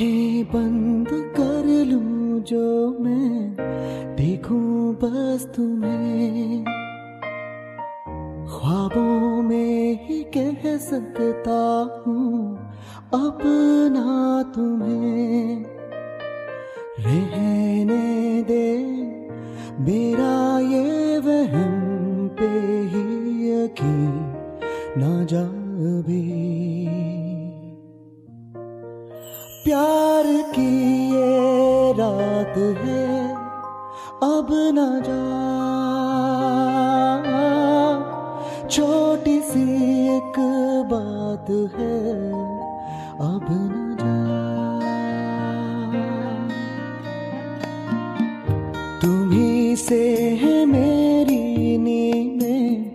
आँखें बंद कर लूँ जो मैं देखूँ बस तुम्हें। ख्वाबों में ही कह सकता हूँ अपना तुम्हें। रहने दे, मेरा ये वहम पे ही यकीन ना जा भी प्यार की ये रात है, अब न जा। छोटी सी एक बात है, अब न जा। तुम्ही से है मेरी नींदें,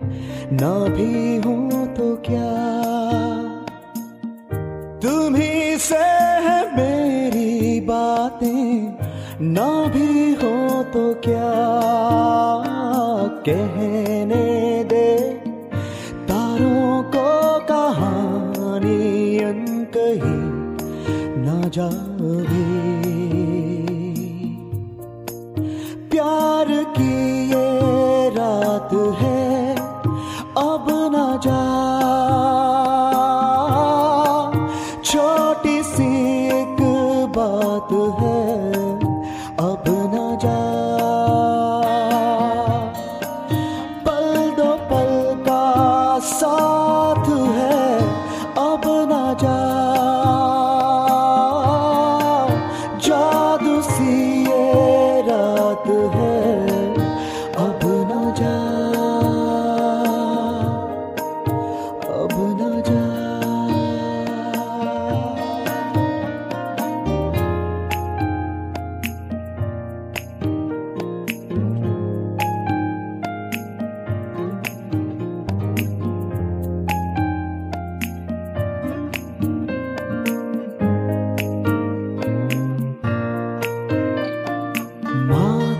ना भी हूँ तो क्या? तुम्ही से बातें ना भी हो तो क्या? कहने दे तारों को कहानी कही ना जा भी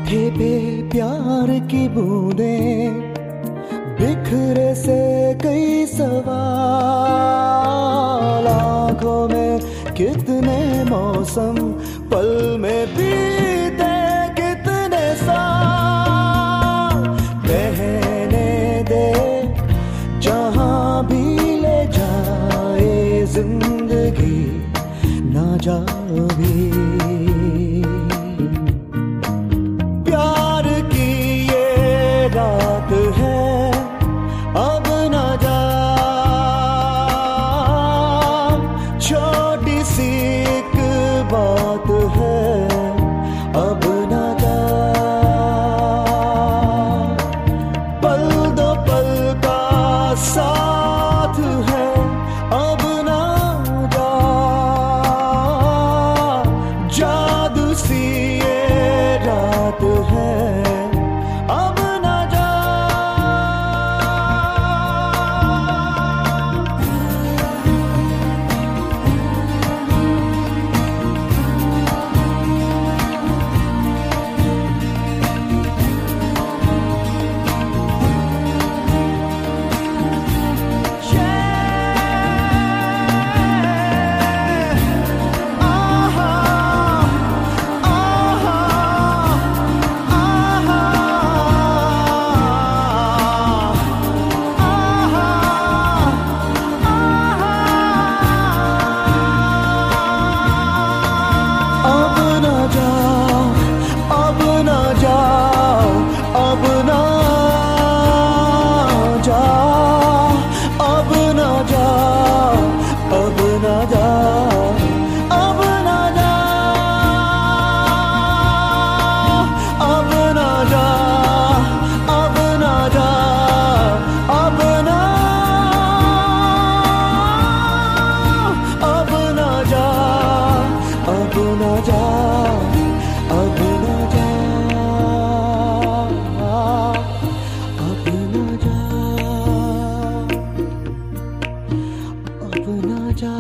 माथे पे प्यार की बूंदें, बिखरे से कई सवाल। आँखों में कितने मौसम, पल में बीते कितने साल। दे, जहाँ भी ले जाए ज़िंदगी, ना जा भी। रात है, अब न जा। छोटी सी एक बात है, अब न जा। पल दो पल का साथ न जा अब न जा अब न जा अब न जा